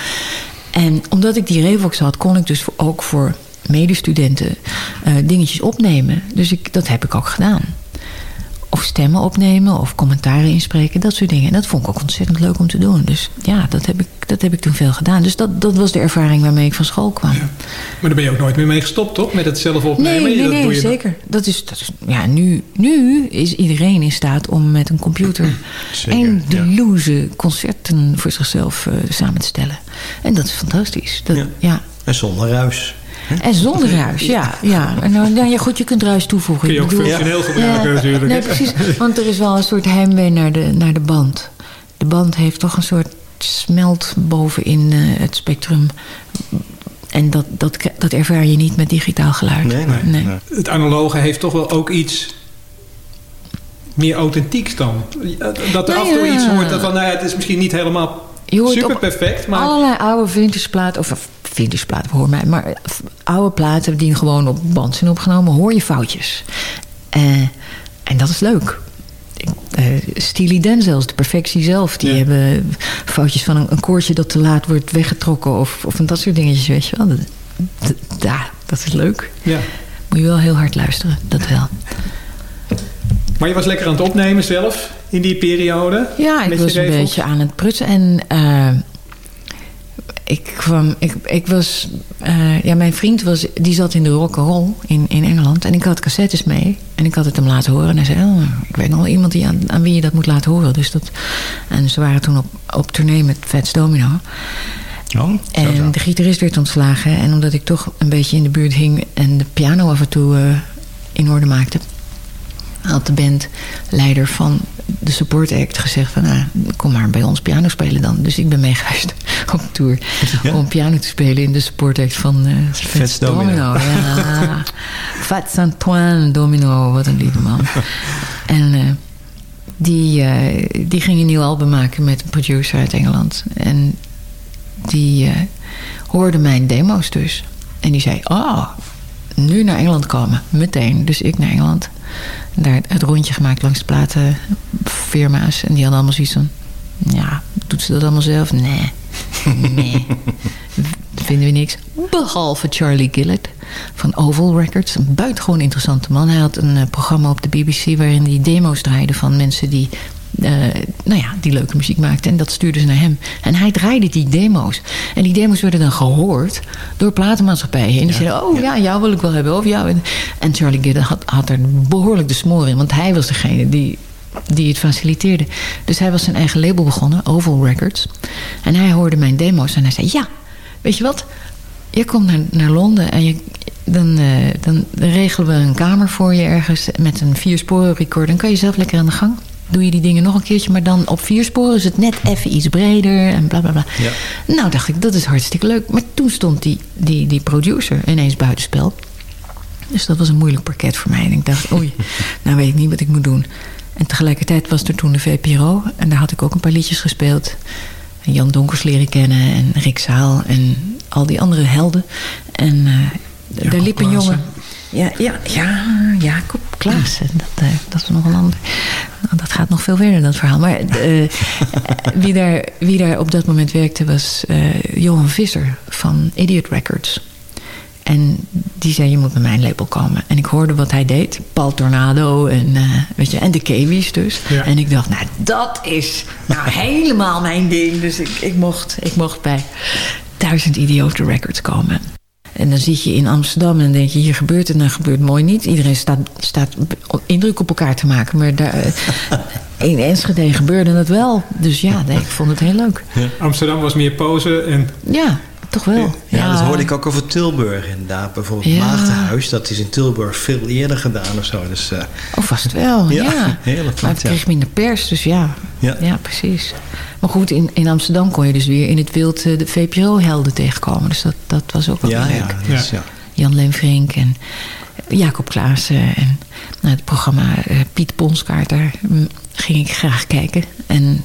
En omdat ik die Revox had, kon ik dus ook voor medestudenten eh, dingetjes opnemen. Dus ik, dat heb ik ook gedaan. Of stemmen opnemen of commentaren inspreken, dat soort dingen. En dat vond ik ook ontzettend leuk om te doen. Dus ja, dat heb ik, dat heb ik toen veel gedaan. Dus dat, dat was de ervaring waarmee ik van school kwam. Maar daar ben je ook nooit meer mee gestopt, toch? Met het zelf opnemen? Nee, nee, Dat nee, doe je- zeker. Dat is, dat is, ja, nu, nu is iedereen in staat om met een computer eindeloze concerten voor zichzelf eh, samen te stellen. En dat is fantastisch. Dat, ja. En zonder ruis. En zonder ruis, ja. ja. En nou, nou, ja, goed, je kunt ruis toevoegen. Kun je ook bedoel- functioneel gebruiken natuurlijk, Nee, precies. Want er is wel een soort heimwee naar de, naar de band. De band heeft toch een soort smelt bovenin eh, het spectrum. En dat, dat, dat ervaar je niet met digitaal geluid. Nee, nee. Het analoge heeft toch wel ook iets meer authentieks dan. Dat er Nou af en toe ja. iets hoort dat van, nou ja, het is misschien niet helemaal Je hoort super perfect, maar Allerlei oude vintage platen, of of vintage platen, hoor mij. Maar eh, oude platen die gewoon op band zijn opgenomen, hoor je foutjes. Eh, en dat is leuk. Eh, Steely Dan zelfs, de perfectie zelf. Die hebben foutjes van een, een koordje dat te laat wordt weggetrokken. Of, of van dat soort dingetjes, weet je wel. Ja, dat is leuk. Ja. Moet je wel heel hard luisteren, dat wel. Maar je was lekker aan het opnemen zelf in die periode? Ja, ik was een beetje aan het prutsen. En eh, ik kwam... Ik, ik was... eh, ja, mijn vriend was, die zat in de rock'n'roll in, in Engeland. En ik had cassettes mee. En ik had het hem laten horen. En hij zei, oh, ik weet nog wel iemand die aan, aan wie je dat moet laten horen. Dus dat, en ze waren toen op, op tournee met Fats Domino. Oh, en de gitarist werd ontslagen. En omdat ik toch een beetje in de buurt hing... en de piano af en toe eh, in orde maakte... had de bandleider van de support act gezegd van... Nou, kom maar bij ons piano spelen dan. Dus ik ben mee geweest <laughs> op tour om piano te spelen... in de support act van Fats Domino. Domino. Ja. <laughs> Fats Antoine Domino, wat een lieve man. en... eh, die, eh, die ging een nieuw album maken met een producer uit Engeland. En die eh, hoorde mijn demo's dus. En die zei, oh, nu naar Engeland komen. Meteen. Dus ik naar Engeland. En daar het rondje gemaakt langs de platenfirma's. En die hadden allemaal zoiets van... Ja, doet ze dat allemaal zelf? Nee. <laughs> Nee. Vinden we niks. Behalve Charlie Gillett van Oval Records. Een buitengewoon interessante man. Hij had een eh, programma op de BBC waarin hij demo's draaide van mensen die... eh, nou ja, die leuke muziek maakten. En dat stuurden ze naar hem. En hij draaide die demo's. En die demo's werden dan gehoord door platenmaatschappijen. En die zeiden, oh ja, jou wil ik wel hebben. Of jou. En Charlie Gillett had, had er behoorlijk de smoor in. Want hij was degene die die het faciliteerde. Dus hij was zijn eigen label begonnen, Oval Records. En hij hoorde mijn demo's en hij zei... ja, weet je wat? Je komt naar, naar Londen en je, dan, eh, dan regelen we een kamer voor je ergens... met een viersporen recorder. Dan kan je zelf lekker aan de gang. Doe je die dingen nog een keertje, maar dan op vier sporen is het net even iets breder en bla bla bla. Nou dacht ik, dat is hartstikke leuk. Maar toen stond die, die, die producer ineens buitenspel. Dus dat was een moeilijk parket voor mij. En ik dacht, oei, <laughs> nou weet ik niet wat ik moet doen. En tegelijkertijd was er toen de VPRO. En daar had ik ook een paar liedjes gespeeld. En Jan Donkers leren kennen. En Rick Zaal. En al die andere helden. En eh, daar liep een jongen... Ja, ja, ja, Jacob Klaassen. Dat, eh, dat is nog een ander. Nou, dat gaat nog veel verder, dat verhaal. Maar eh, <laughs> wie, daar, wie daar op dat moment werkte was eh, Johan Visser van Idiot Records. En die zei, je moet bij mijn label komen. En ik hoorde wat hij deed. Paul Tornado en, weet je, en de Kiwis dus. Ja. En ik dacht, nou, dat is nou <laughs> helemaal mijn ding. Dus ik, ik, mocht, ik mocht bij Duizend Idioten Records komen. En dan zit je in Amsterdam en dan denk je, hier gebeurt het, nou gebeurt mooi niet. Iedereen staat, staat indruk op elkaar te maken. Maar daar, eh, in Enschede gebeurde het wel. Dus ja, nee, ik vond het heel leuk. Amsterdam was meer pose en Ja, toch wel. Ja, dat hoorde ik ook over Tilburg inderdaad. Bijvoorbeeld Ja. Maagdenhuis, dat is in Tilburg veel eerder gedaan of zo. Dus, eh, Oh, vast wel, <laughs> ja. Ja, Maar het ja. kreeg minder pers, dus ja. Ja. precies. Maar goed, in, in Amsterdam kon je dus weer in het wild eh, de VPRO-helden tegenkomen. Dus dat, dat was ook wel ja, leuk. ja, dus, ja. Jan Lemvink en Jacob Klaassen. En nou, het programma eh, Piet Ponskaart, daar mm, ging ik graag kijken. En,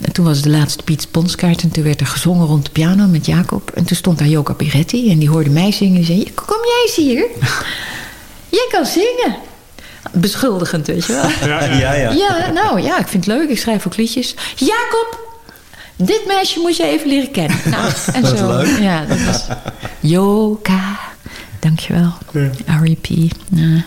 en toen was het de laatste Piet Ponskaart. En toen werd er gezongen rond de piano met Jacob. En toen stond daar Joka Piretti. En die hoorde mij zingen. En die zei, kom jij eens hier? <laughs> jij kan zingen. Beschuldigend, weet je wel. Ja, ja. ja. Ja, nou ja, ik vind het leuk. Ik schrijf ook liedjes. Jacob, dit meisje moet je even leren kennen. <laughs> Nou, en Wat zo. leuk. Ja, dat was <laughs> Joka. Dankjewel. R.E.P. Ja.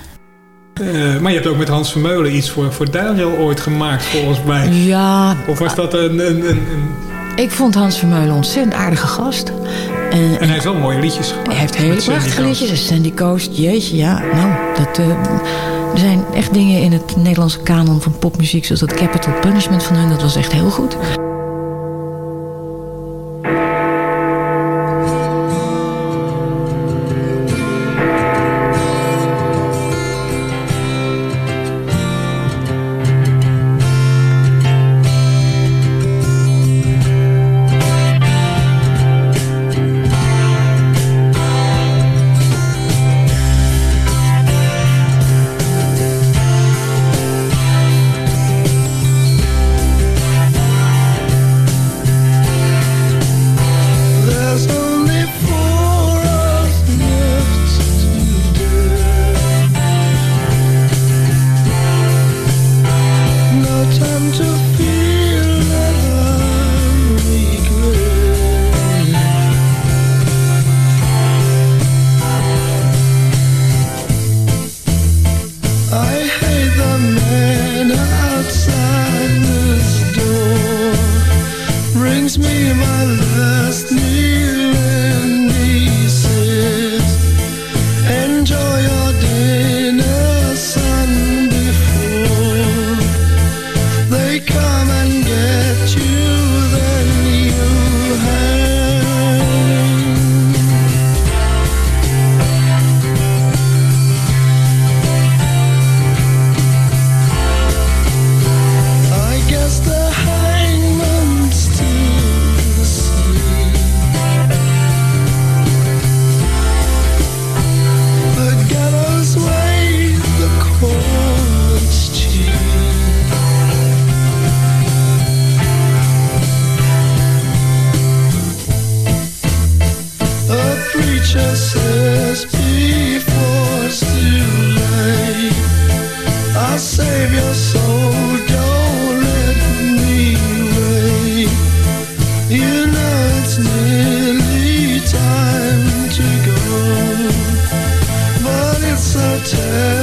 Eh, maar je hebt ook met Hans Vermeulen iets voor, voor Daniel ooit gemaakt, volgens mij. Ja, Of was dat een... een, een, een- ik vond Hans Vermeulen een ontzettend aardige gast. En, En hij heeft wel mooie liedjes gemaakt. hij heeft hele prachtige liedjes. Sandy Coast, jeetje, ja. Nou, dat, eh, er zijn echt dingen in het Nederlandse kanon van popmuziek... zoals dat Capital Punishment van hun, dat was echt heel goed. so tired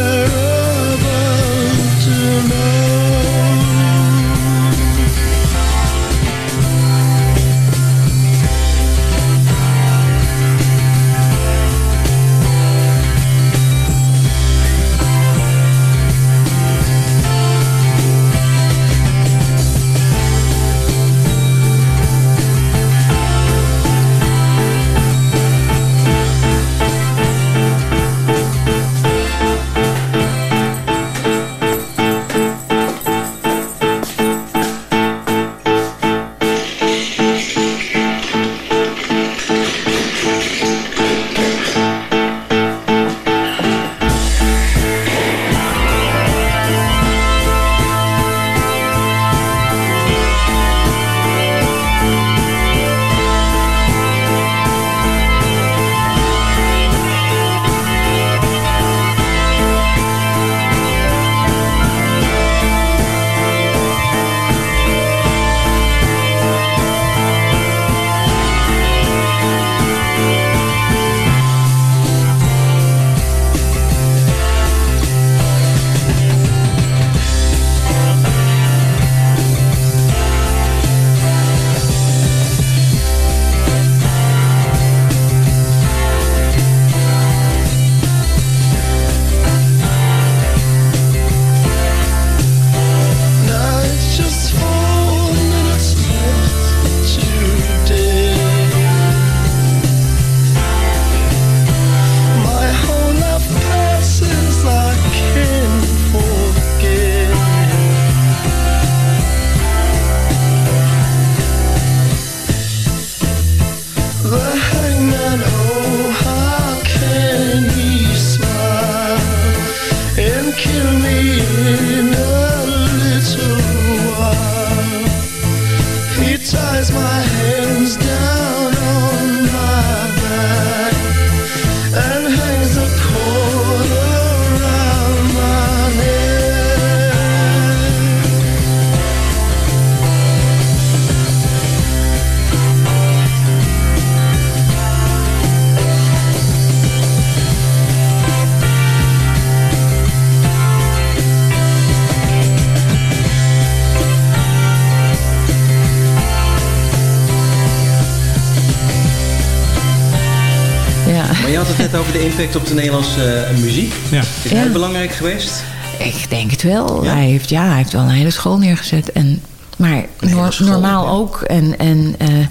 impact op de Nederlandse eh, muziek. Ja. Is Ja. hij belangrijk geweest? Ik denk het wel. Ja? Hij, heeft, ja, hij heeft wel een hele school neergezet. En, maar hele nor- school, normaal ja. ook. En, en eh,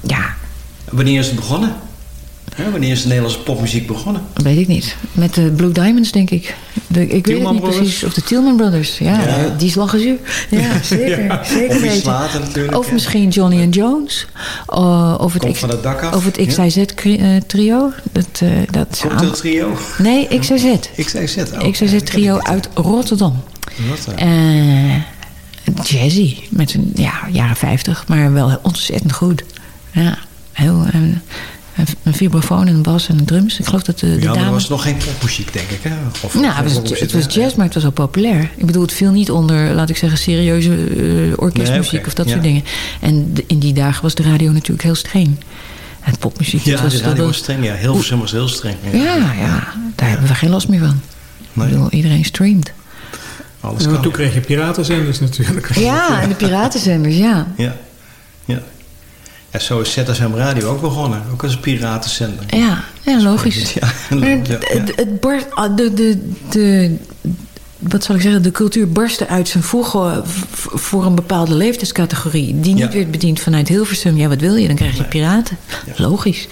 ja, Wanneer is het begonnen? Hè, wanneer is de Nederlandse popmuziek begonnen? weet ik niet. Met de Blue Diamonds, denk ik. De, ik weet het Tielman niet Brothers? precies. Of de Tillman Brothers. Ja, Ja. eh, die is lachen Ja, zeker. zeker Of weten. later natuurlijk. Of misschien Johnny and Jones. Uh, of het Komt X- van het dak af. Of het Ja. XIZ-trio. dat, eh, dat Komt het trio? Nee, XIZ. XIZ. Oh, XIZ-trio uit Rotterdam. Wat, Eh jazzy. Met een ja, jaren 50, maar wel ontzettend goed. Ja, heel. Een, vibrafoon en een bas en een drums. Ik geloof dat de, de ja, maar dame... er was nog geen popmuziek, denk ik. Hè? Of, nou, of- het was, of- het was jazz, maar het was wel populair. Ik bedoel, het viel niet onder, laat ik zeggen, serieuze eh, orkestmuziek Nee, of dat ja. soort dingen. En de- in die dagen was de radio natuurlijk heel streng. En popmuziek, Ja, dat was... de radio was- was streng. Ja, Hilversum was heel streng. ja, ja, daar hebben we geen last meer van. Nee. Ik bedoel, iedereen streamt. Alles En kan. toen kreeg je piratenzenders natuurlijk. Ja, en de piratenzenders, ja. Ja. ja. Ja, zo is ZSM Radio ook begonnen. Ook als een piratenzender. Ja, ja logisch. <laughs> Ja, het, ja. het, het barst- ah, de, de, de, wat zal ik zeggen, de cultuur barstte uit zijn voegen voor een bepaalde leeftijdscategorie. Die niet Ja. werd bediend vanuit Hilversum. Ja, wat wil je? Dan krijg je piraten. Logisch.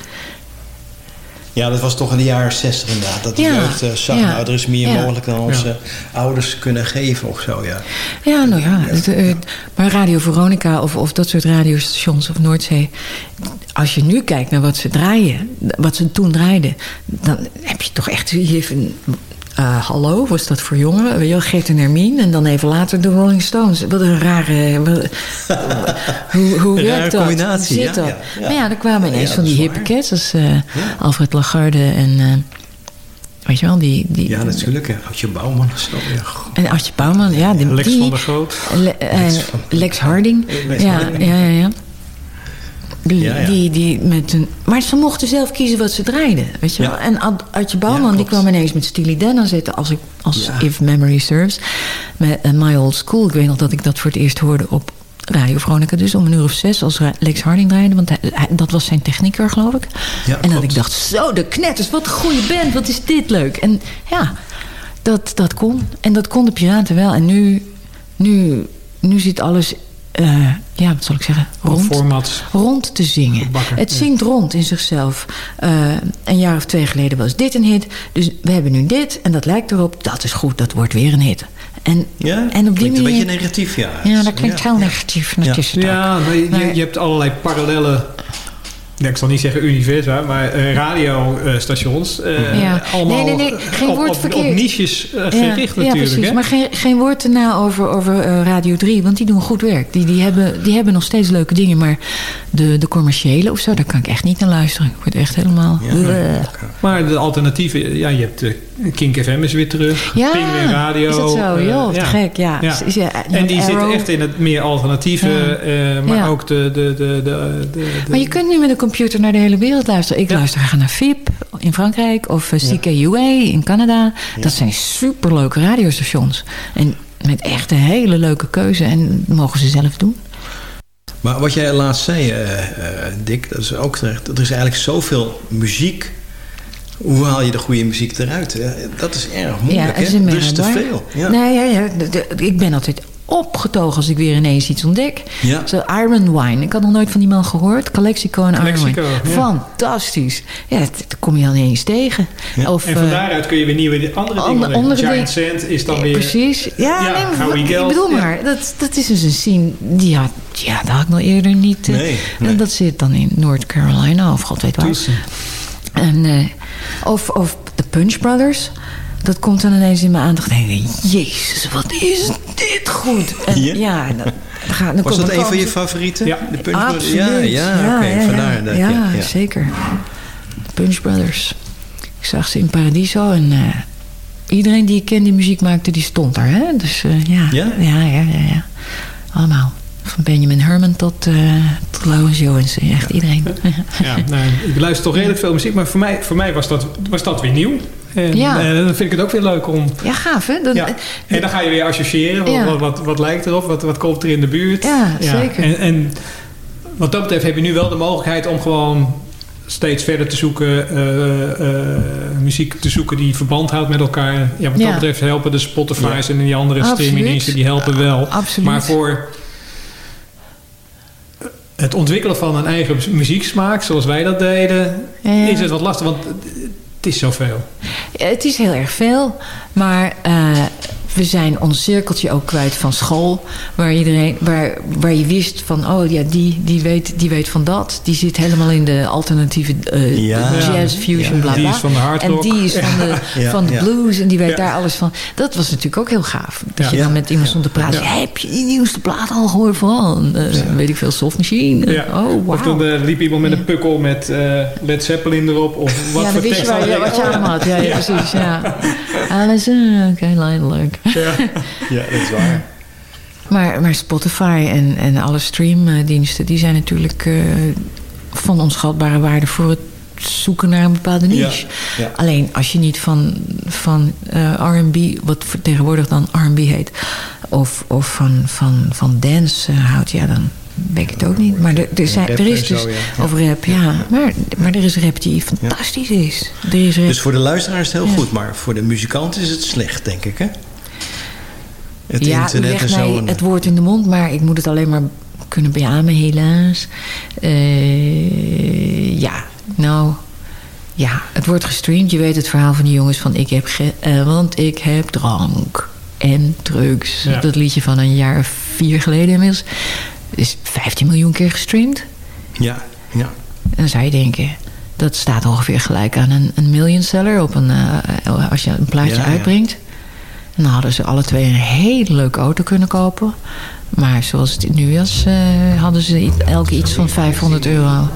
Ja, dat was toch in de jaren 60 inderdaad. Dat de Ja, jeugd eh, zag, ja, nou, er is meer ja. mogelijk dan onze ouders kunnen geven of zo, ja. Ja, nou ja. Het, eh, maar Radio Veronica of, of dat soort radiostations of Noordzee. Als je nu kijkt naar wat ze draaien, wat ze toen draaiden, dan heb je toch echt hier eh, hallo, was dat voor jongeren? Weet je wel, Gert en Hermine. En dan even later de Rolling Stones. Wat een rare... wat- <laughs> hoe hoe Een werkt dat? combinatie, Hoe ja, zit dat? ja, ja. Maar ja, er kwamen ineens van die hippe. Als eh, Alfred Lagarde en... eh, weet je wel, die... die Ja, natuurlijk. Ja. Oudje Bouwman. Ja. En Artje Bouwman, ja. Die, Lex die, van der Groot. Le- Lex, Harding. Lex ja, Harding. ja, ja, ja. Die, Ja, ja. Die, die met een, maar ze mochten zelf kiezen wat ze draaiden. Weet je Ja. wel? En Ad- Adje Bouwman die kwam ineens met Steely Dan aan zitten. Als, ik, als if memory serves. Met eh, My Old School. Ik weet nog dat ik dat voor het eerst hoorde op Radio Veronica. Dus om een uur of zes als Lex Harding draaide. Want hij- hij- dat was zijn technieker geloof ik. En dat ik dacht, zo de knetters. Wat een goede band. Wat is dit leuk. En ja, dat, dat kon. En dat kon de Piraten wel. En nu, nu, nu zit alles... eh, ja, wat zal ik zeggen? Rond Formats. rond te zingen. Bakker, het ja. zingt rond in zichzelf. Eh, een jaar of twee geleden was dit een hit. Dus we hebben nu dit en dat lijkt erop. Dat is goed, dat wordt weer een hit. En, Ja? en op die Klinkt manier... een beetje negatief, ja. Ja, dat klinkt Ja. heel negatief. Dat Ja. is het ook. Ja, maar je, je hebt allerlei parallele... Ja, ik zal niet zeggen universa, maar eh, radiostations. eh, Ja. Allemaal Nee, nee, nee, geen op, woord op, verkeerd. op niches eh, gericht ja, natuurlijk. precies. hè? Maar geen, geen woord erna over, over eh, Radio 3. Want die doen goed werk. Die, die, hebben, die hebben nog steeds leuke dingen. Maar de, de commerciële of zo, daar kan ik echt niet naar luisteren. Ik word echt helemaal... Maar de alternatieven, ja, je hebt Kink FM is weer terug. Ja, Penguin Radio. is dat zo? eh, Joh, te gek, ja. Is- ja, en die Arrow. zitten echt in het meer alternatieve, Ja. eh, maar Ja. ook de... de, de, de, de, Maar je kunt nu met een computer naar de hele wereld luisteren. Ik Ja. luister graag naar VIP in Frankrijk of eh, CKUA in Canada. Dat zijn superleuke radiostations. En met echt een hele leuke keuze. En dat mogen ze zelf doen. Maar wat jij laatst zei, eh, eh, Dick, dat is ook terecht. Er is eigenlijk zoveel muziek. Hoe haal je de goede muziek eruit? Dat is erg moeilijk, het is hè? Er is te veel. Ja. Nee, ja, ja, de- de- ik ben altijd opgetogen als ik weer ineens iets ontdek. Ja. Zo Iron Wine. Ik had nog nooit van die man gehoord. Calexico en Iron Wine. ja. Fantastisch. Ja, dat, dat kom je dan ineens tegen. Of, en van eh, daaruit kun je weer nieuwe andere dingen andere Giant Sand is dan Ja, weer... Precies. Ja, Ja, nee, maar Howie ik Geld, bedoel ja. maar, dat, dat is dus een scene die had, ja, dat had ik nog eerder niet. eh, Nee, en. Dat zit dan in North Carolina of god weet waar. En, eh, of, of de Punch Brothers. Dat komt dan ineens in mijn aandacht. En ik denk, jezus, wat is dit goed. En Ja? ja, en dan, Was dat een van je favorieten? Ja. De Punch Absoluut. Brothers? Ja, ja, oké. ja, vandaar dat. ja, Ja, ja. zeker. De Punch Brothers. Ik zag ze in Paradiso en eh, iedereen die ik ken die muziek maakte, die stond daar. Hè? Dus eh, ja. Ja? Ja, ja, ja, ja. Allemaal. Van Benjamin Herman tot, eh tot Lawrence Johansson. Echt iedereen. <laughs> Ja, nou, ik luister toch redelijk veel muziek, maar voor mij, voor mij was, dat, was dat weer nieuw. En Ja. eh, dan vind ik het ook weer leuk om... Ja, gaaf hè? Dan, Ja. En dan ga je weer associëren. Wat, Ja. wat, wat, wat lijkt erop? Wat, wat komt er in de buurt? Ja, zeker. En, en wat dat betreft heb je nu wel de mogelijkheid om gewoon steeds verder te zoeken. eh, eh, muziek te zoeken die verband houdt met elkaar. Ja, wat Ja. dat betreft helpen de Spotify's en die andere streamingdiensten. Die helpen wel. Absoluut. Maar voor het ontwikkelen van een eigen muzieksmaak, zoals wij dat deden, Ja. is het wat lastig. Want het is zoveel. Het is heel erg veel, maar eh, we zijn ons cirkeltje ook kwijt van school. Waar, iedereen, waar, waar je wist van, oh ja, die, die, weet, die weet van dat. Die zit helemaal in de alternatieve eh, Ja. jazz, fusion, Ja. bla bla. Die is van de hard En die is van de, Ja, van de blues en die weet Ja. daar alles van. Dat was natuurlijk ook heel gaaf. Dat Ja. je dan met iemand stond te praten. Ja. Heb je die nieuwste plaat al gehoord van? Eh, Weet ik veel, Soft Machine. Ja. Oh, Of toen wauw. eh, liep iemand met een pukkel met eh, Led Zeppelin erop. Of wat ja, voor dan wist je waar wat je aan had. Ja, ja, precies. Ja. <laughs> Alles, oké, leuk. <laughs> Ja, dat is waar. Maar, maar Spotify en, en alle streamdiensten... die zijn natuurlijk eh, van onschatbare waarde... voor het zoeken naar een bepaalde niche. Ja, ja. Alleen als je niet van, van eh, R&B... wat tegenwoordig dan R&B heet... of, of van, van, van dance eh, houdt... ja, dan weet ik het ook niet. Maar er, er, zijn, rap er is dus... zo, ja. Ja. Of rap, ja. Maar, maar er is rap die fantastisch is. Er is rap Dus voor de luisteraar is het heel Ja. goed, maar voor de muzikant is het slecht, denk ik, hè? Het ja, internet en zo. het woord in de mond, maar ik moet het alleen maar kunnen beamen, helaas. Eh, ja, nou, ja, het wordt gestreamd. Je weet het verhaal van die jongens van ik heb, ge- eh, want ik heb drank en drugs. Ja. Dat liedje van een jaar of vier geleden inmiddels. Is 15 miljoen keer gestreamd. Ja, ja. En dan zou je denken, dat staat ongeveer gelijk aan een, een million seller op een, eh, als je een plaatje Ja, ja. uitbrengt. En dan hadden ze alle twee een hele leuke auto kunnen kopen. Maar zoals het nu is, eh, hadden ze elke iets van 500 euro.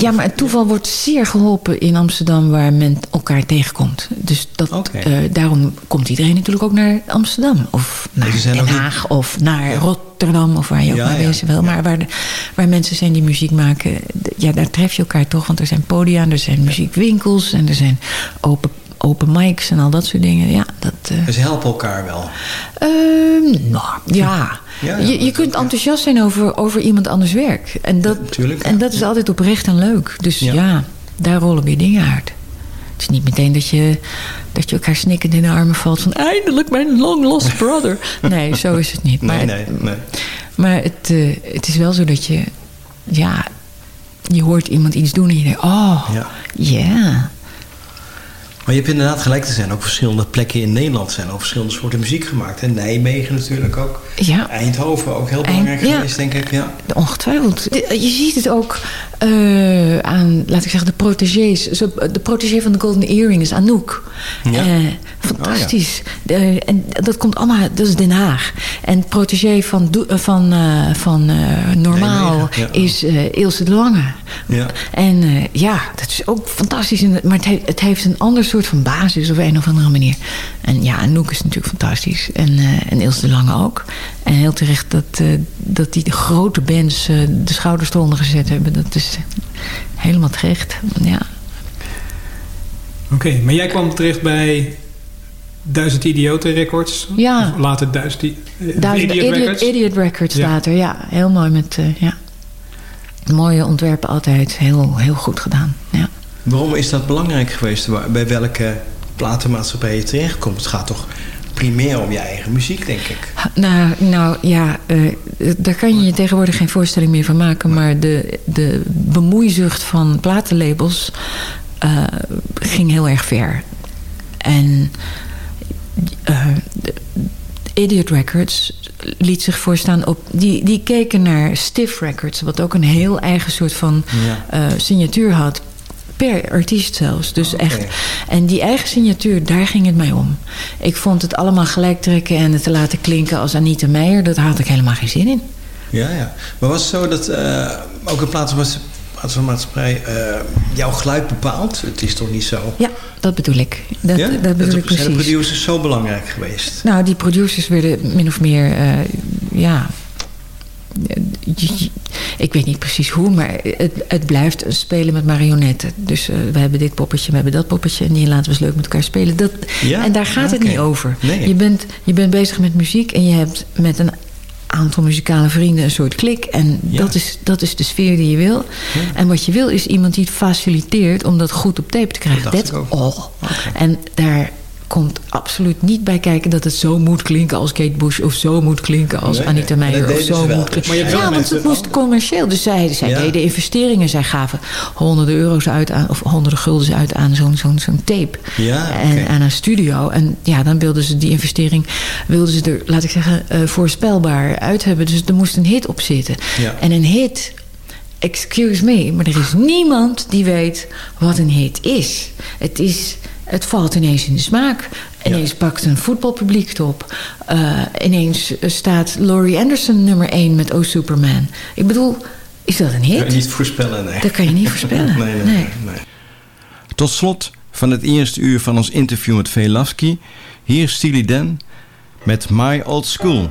Ja, maar het toeval wordt zeer geholpen in Amsterdam waar men elkaar tegenkomt. Dus dat, eh, daarom komt iedereen natuurlijk ook naar Amsterdam. Of naar Den niet- Haag of naar Rotterdam of waar je ook maar ja, wezen wil. Maar waar, de- waar mensen zijn die muziek maken, ja, daar tref je elkaar toch. Want er zijn podia, er zijn muziekwinkels en er zijn open, open mics en al dat soort dingen. Ja, dat... eh, Dus ze helpen elkaar wel. Ehm, nou, ja. Ja, ja, je je kunt enthousiast zijn over, over iemand anders werk. En dat, en dat is altijd oprecht en leuk. Dus ja. daar rollen weer dingen uit. Het is niet meteen dat je, dat je elkaar snikkend in de armen valt van... eindelijk mijn long lost brother. <laughs> Nee, zo is het niet. Maar, nee, nee, nee. maar het, eh, het is wel zo dat je... Ja, je hoort iemand iets doen en je denkt... Oh, Ja. ja. Maar je hebt inderdaad gelijk, er zijn ook verschillende plekken in Nederland... zijn ook verschillende soorten muziek gemaakt. En Nijmegen natuurlijk ook. Ja. Eindhoven ook heel belangrijk geweest, denk ik. Ja. Ongetwijfeld. Je ziet het ook eh, aan, laat ik zeggen, de protégés. De protégé van de Golden Earring is Anouk. Ja. Eh, fantastisch. De- en dat komt allemaal, dat is Den Haag. En het protégé van, eh, van, van Normaal Nijmegen, is Ilse de Lange. Ja. En ja, dat is ook fantastisch. Maar het, he- het heeft een ander soort van basis op een of andere manier. En ja, Anouk is natuurlijk fantastisch. En, eh, en Ilse de Lange ook. En heel terecht dat, eh, dat die grote bands eh, de schouders eronder gezet hebben. Dat is helemaal terecht. Ja. Oké, maar jij kwam terecht bij Duizend Idioten Records. Ja. Of later Duizend, Duizend Idiot, Idiot, Records. Idiot Records Ja. later. Ja, heel mooi met... ja. Mooie ontwerpen altijd. Heel, heel goed gedaan. Ja. Waarom is dat belangrijk geweest? Bij welke platenmaatschappij je terechtkomt? Het gaat toch primair om je eigen muziek, denk ik. Nou, nou ja, eh, daar kan je je tegenwoordig geen voorstelling meer van maken. Maar de, de bemoeizucht van platenlabels eh, ging heel erg ver. En eh, Idiot Records liet zich voorstaan op... Die, die keken naar Stiff Records, wat ook een heel eigen soort van Ja. signatuur had. Per artiest zelfs. Dus echt. En die eigen signatuur, daar ging het mij om. Ik vond het allemaal gelijk trekken en het te laten klinken als Anita Meijer. Dat had ik helemaal geen zin in. Ja, ja. Maar was het zo dat eh, ook een platenmaatschappij platenmaatschappij, eh, jouw geluid bepaalt? Het is toch niet zo? Ja, dat bedoel ik. Dat, ja? dat bedoel ik zijn de precies. producers zo belangrijk geweest? Nou, die producers werden min of meer, eh, ja... Ik weet niet precies hoe, maar het, het blijft spelen met marionetten. Dus eh, we hebben dit poppetje, we hebben dat poppetje... en die laten we eens leuk met elkaar spelen. Dat, Ja? En daar gaat het niet over. Nee. Je, bent, je bent bezig met muziek en je hebt met een aantal muzikale vrienden een soort klik. En dat, is, dat is de sfeer die je wil. En wat je wil is iemand die het faciliteert om dat goed op tape te krijgen. Dat That's all. En daar komt absoluut niet bij kijken dat het zo moet klinken als Kate Bush... of zo moet klinken als Nee, Anita. Meijer of zo moet klinken. Ja, want het moest commercieel. Dus zij, zij Ja. deden investeringen. Zij gaven honderden euro's uit aan... of honderden guldens uit aan zo'n zo'n zo'n tape. Ja, En aan een studio. En ja, dan wilden ze die investering... wilden ze er, laat ik zeggen, eh, voorspelbaar uit hebben. Dus er moest een hit op zitten. Ja. En een hit... Excuse me, maar er is niemand die weet wat een hit is. Het is... Het valt ineens in de smaak. Ineens pakt een voetbalpubliek het op. Eh, ineens staat Laurie Anderson nummer 1 met Oh Superman. Ik bedoel, is dat een hit? Kan je niet voorspellen, nee. Dat kan je niet voorspellen. <laughs> nee, nee, Nee. nee, nee. Tot slot van het eerste uur van ons interview met Velasky. Hier Steely Dan met My Old School.